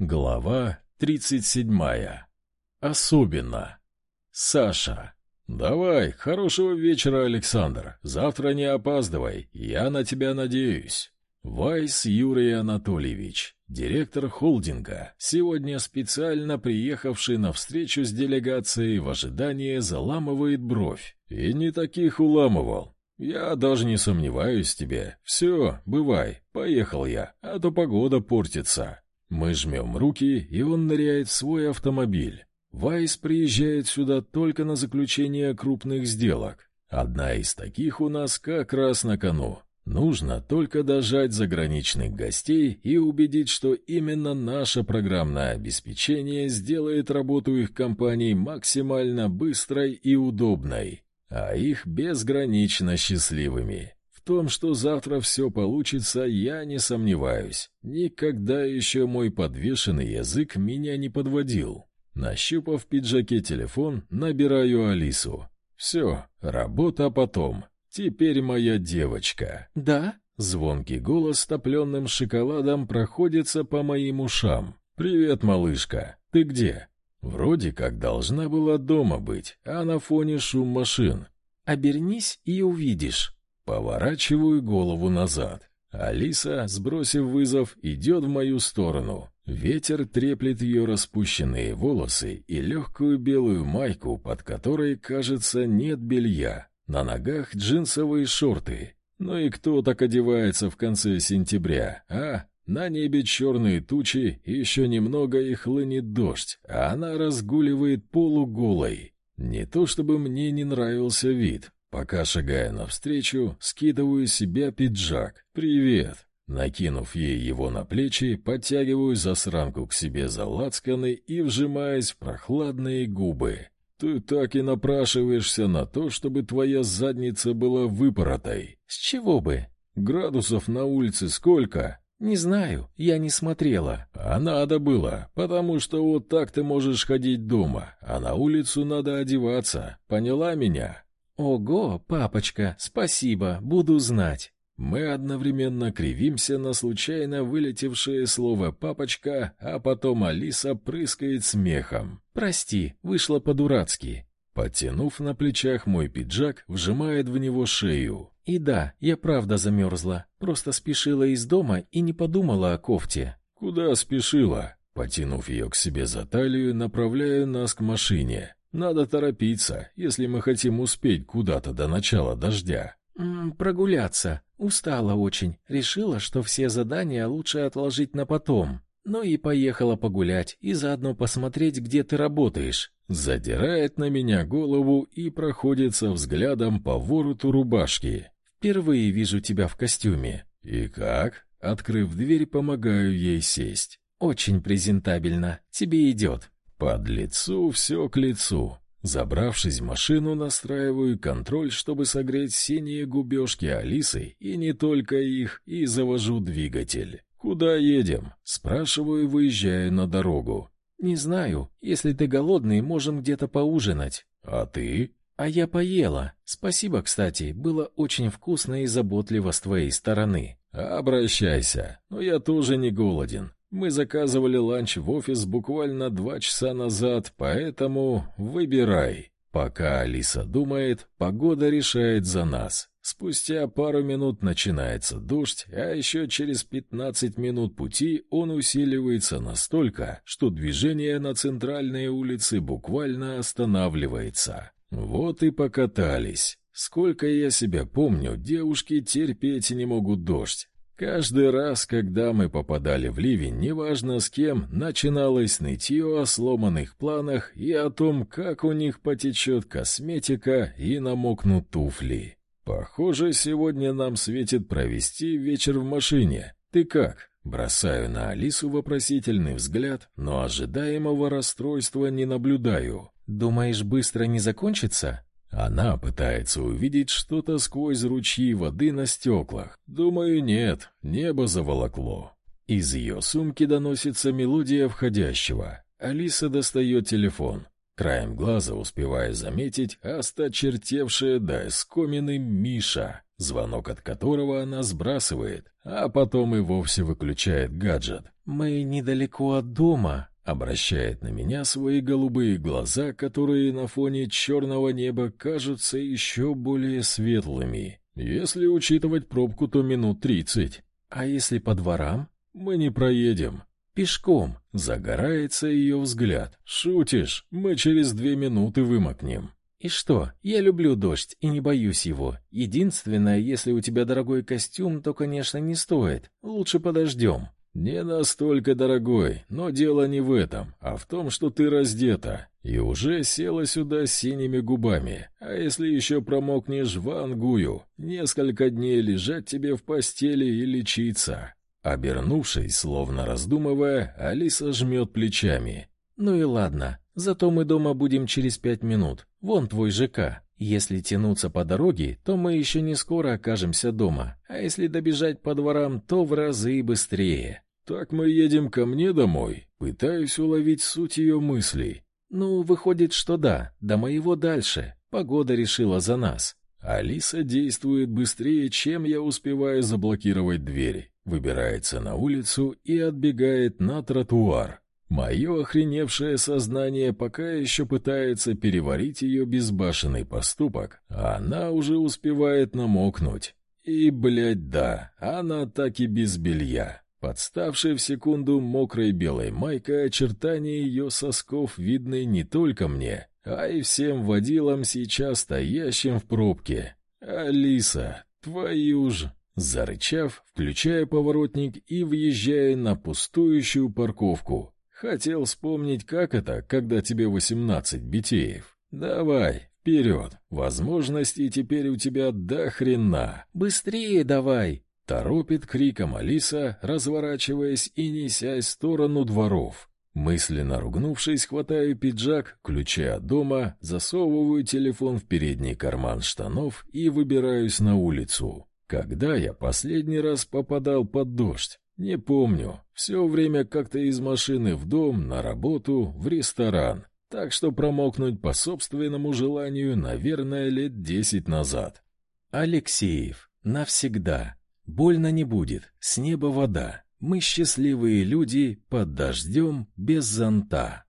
Глава 37. Особенно. Саша. «Давай, хорошего вечера, Александр. Завтра не опаздывай, я на тебя надеюсь». Вайс Юрий Анатольевич, директор холдинга, сегодня специально приехавший на встречу с делегацией в ожидании заламывает бровь. И не таких уламывал. Я даже не сомневаюсь в тебе. Все, бывай, поехал я, а то погода портится. Мы жмем руки, и он ныряет в свой автомобиль. Вайс приезжает сюда только на заключение крупных сделок. Одна из таких у нас как раз на кону. Нужно только дожать заграничных гостей и убедить, что именно наше программное обеспечение сделает работу их компаний максимально быстрой и удобной, а их безгранично счастливыми. Том, что завтра все получится, я не сомневаюсь. Никогда еще мой подвешенный язык меня не подводил. Нащупав в пиджаке телефон, набираю Алису. Все, работа потом. Теперь моя девочка. Да? Звонкий голос с топленым шоколадом проходится по моим ушам. «Привет, малышка. Ты где?» Вроде как должна была дома быть, а на фоне шум машин. Обернись и увидишь. Поворачиваю голову назад. Алиса, сбросив вызов, идет в мою сторону. Ветер треплет ее распущенные волосы и легкую белую майку, под которой, кажется, нет белья. На ногах джинсовые шорты. Ну и кто так одевается в конце сентября, а? На небе черные тучи, еще немного и хлынет дождь, а она разгуливает полуголой. Не то чтобы мне не нравился вид. Пока шагая навстречу, скидываю с себя пиджак. «Привет!» Накинув ей его на плечи, подтягиваю засранку к себе за лацканы и вжимаясь в прохладные губы. Ты так и напрашиваешься на то, чтобы твоя задница была выпоротой. С чего бы? Градусов на улице сколько? Не знаю, я не смотрела. А надо было, потому что вот так ты можешь ходить дома, а на улицу надо одеваться. Поняла меня? Ого, папочка, спасибо, буду знать. Мы одновременно кривимся на случайно вылетевшее слово «папочка», а потом Алиса прыскает смехом. «Прости, вышло по-дурацки». Подтянув на плечах мой пиджак, вжимает в него шею. «И да, я правда замерзла. Просто спешила из дома и не подумала о кофте». «Куда спешила?» Потянув ее к себе за талию, направляю нас к машине. «Надо торопиться, если мы хотим успеть куда-то до начала дождя». «М -м, «Прогуляться. Устала очень. Решила, что все задания лучше отложить на потом. Ну и поехала погулять и заодно посмотреть, где ты работаешь». Задирает на меня голову и проходится взглядом по вороту рубашки. «Впервые вижу тебя в костюме». «И как?» Открыв дверь, помогаю ей сесть. «Очень презентабельно. Тебе идет». «Под лицу все к лицу. Забравшись в машину, настраиваю контроль, чтобы согреть синие губежки Алисы, и не только их, и завожу двигатель. «Куда едем?» — спрашиваю, выезжая на дорогу. «Не знаю. Если ты голодный, можем где-то поужинать». «А ты?» «А я поела. Спасибо, кстати. Было очень вкусно и заботливо с твоей стороны». «Обращайся. Но я тоже не голоден. Мы заказывали ланч в офис буквально два часа назад, поэтому выбирай. Пока Алиса думает, погода решает за нас. Спустя пару минут начинается дождь, а еще через 15 минут пути он усиливается настолько, что движение на центральной улице буквально останавливается. Вот и покатались. Сколько я себя помню, девушки терпеть не могут дождь. Каждый раз, когда мы попадали в ливень, неважно с кем, начиналось нытье о сломанных планах и о том, как у них потечет косметика и намокнут туфли. Похоже, сегодня нам светит провести вечер в машине. Ты как? Бросаю на Алису вопросительный взгляд, но ожидаемого расстройства не наблюдаю. Думаешь, быстро не закончится? Она пытается увидеть что-то сквозь ручьи воды на стеклах. Думаю, нет, небо заволокло. Из ее сумки доносится мелодия входящего. Алиса достает телефон. Краем глаза успевая заметить осточертевшая до эскомины Миша, звонок от которого она сбрасывает, а потом и вовсе выключает гаджет. Мы недалеко от дома, обращает на меня свои голубые глаза, которые на фоне черного неба кажутся еще более светлыми. Если учитывать пробку, то минут тридцать. А если по дворам? Мы не проедем. Пешком. Загорается ее взгляд. Шутишь? Мы через две минуты вымокнем. И что? Я люблю дождь и не боюсь его. Единственное, если у тебя дорогой костюм, то, конечно, не стоит. Лучше подождем. Не настолько дорогой, но дело не в этом, а в том, что ты раздета и уже села сюда с синими губами. А если еще промокнешь в ангую, несколько дней лежать тебе в постели и лечиться. Обернувшись, словно раздумывая, Алиса жмет плечами. Ну и ладно, зато мы дома будем через пять минут. Вон твой ЖК. Если тянуться по дороге, то мы еще не скоро окажемся дома, а если добежать по дворам, то в разы быстрее. Так мы едем ко мне домой. Пытаюсь уловить суть ее мыслей. Ну, выходит, что да, до моего дальше. Погода решила за нас. Алиса действует быстрее, чем я успеваю заблокировать двери. Выбирается на улицу и отбегает на тротуар. Мое охреневшее сознание пока еще пытается переварить ее безбашенный поступок, а она уже успевает намокнуть. И, блядь, да, она так и без белья. Подставшая в секунду мокрой белой майкой очертания ее сосков видны не только мне, а и всем водилам, сейчас стоящим в пробке. «Алиса, твою ж...» Зарычав, включая поворотник и въезжая на пустующую парковку, Хотел вспомнить, как это, когда тебе восемнадцать битеев. Давай, вперед. Возможностей теперь у тебя до хрена. Быстрее давай. Торопит криком Алиса, разворачиваясь и несясь в сторону дворов. Мысленно ругнувшись, хватаю пиджак, ключи от дома, засовываю телефон в передний карман штанов и выбираюсь на улицу. Когда я последний раз попадал под дождь? Не помню. Все время как-то из машины в дом, на работу, в ресторан. Так что промокнуть по собственному желанию, наверное, лет десять назад. Алексеев. Навсегда. Больно не будет. С неба вода. Мы счастливые люди под дождем без зонта.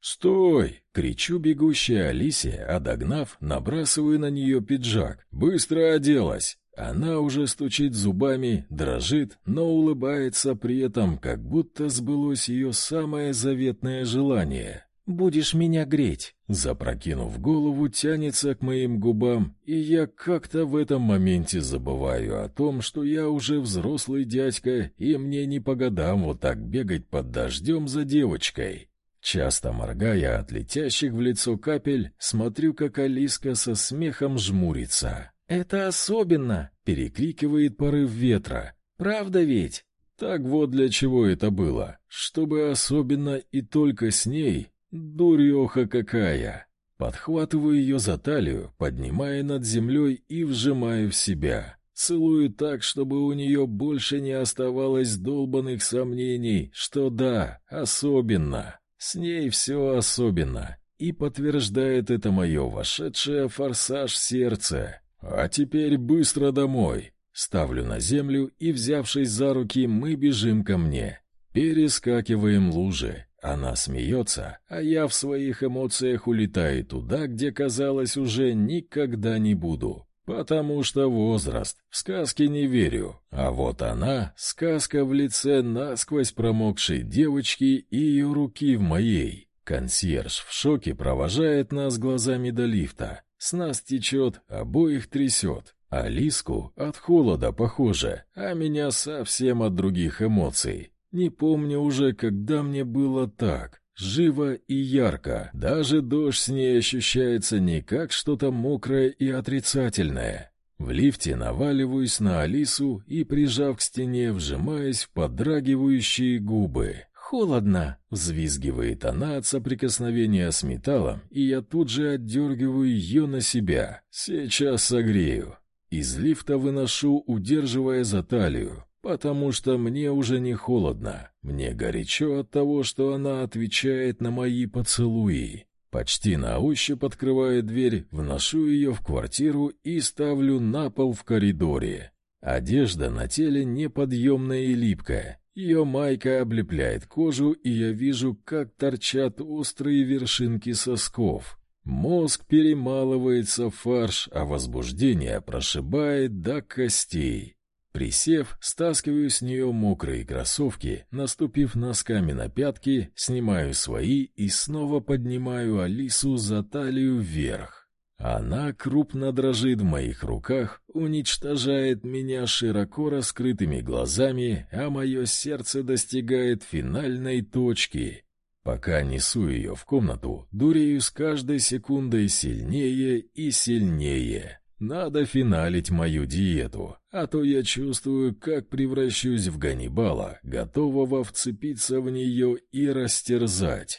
«Стой!» — кричу бегущей Алисе, а догнав, набрасываю на нее пиджак. «Быстро оделась!» Она уже стучит зубами, дрожит, но улыбается при этом, как будто сбылось ее самое заветное желание. «Будешь меня греть!» Запрокинув голову, тянется к моим губам, и я как-то в этом моменте забываю о том, что я уже взрослый дядька, и мне не по годам вот так бегать под дождем за девочкой. Часто моргая от летящих в лицо капель, смотрю, как Алиска со смехом жмурится. «Это особенно!» — перекрикивает порыв ветра. «Правда ведь?» Так вот для чего это было. Чтобы особенно и только с ней. Дуреха какая! Подхватываю ее за талию, поднимая над землей и вжимаю в себя. Целую так, чтобы у нее больше не оставалось долбанных сомнений, что да, особенно. С ней все особенно. И подтверждает это мое вошедшее форсаж сердце. А теперь быстро домой. Ставлю на землю и, взявшись за руки, мы бежим ко мне. Перескакиваем лужи. Она смеется, а я в своих эмоциях улетаю туда, где, казалось, уже никогда не буду. Потому что возраст, в сказки не верю. А вот она, сказка в лице насквозь промокшей девочки и ее руки в моей. Консьерж в шоке провожает нас глазами до лифта. С нас течет, обоих трясет. Алиску от холода похоже, а меня совсем от других эмоций. Не помню уже, когда мне было так. Живо и ярко. Даже дождь с ней ощущается не как что-то мокрое и отрицательное. В лифте наваливаюсь на Алису и, прижав к стене, вжимаясь в подрагивающие губы. «Холодно!» — взвизгивает она от соприкосновения с металлом, и я тут же отдергиваю ее на себя. «Сейчас согрею». Из лифта выношу, удерживая за талию, потому что мне уже не холодно. Мне горячо от того, что она отвечает на мои поцелуи. Почти на ощупь открываю дверь, вношу ее в квартиру и ставлю на пол в коридоре. Одежда на теле неподъемная и липкая. Ее майка облепляет кожу, и я вижу, как торчат острые вершинки сосков. Мозг перемалывается в фарш, а возбуждение прошибает до костей. Присев, стаскиваю с нее мокрые кроссовки, наступив носками на пятки, снимаю свои и снова поднимаю Алису за талию вверх. Она крупно дрожит в моих руках, уничтожает меня широко раскрытыми глазами, а мое сердце достигает финальной точки. Пока несу ее в комнату, дурею с каждой секундой сильнее и сильнее. Надо финалить мою диету, а то я чувствую, как превращусь в Ганнибала, готового вцепиться в нее и растерзать.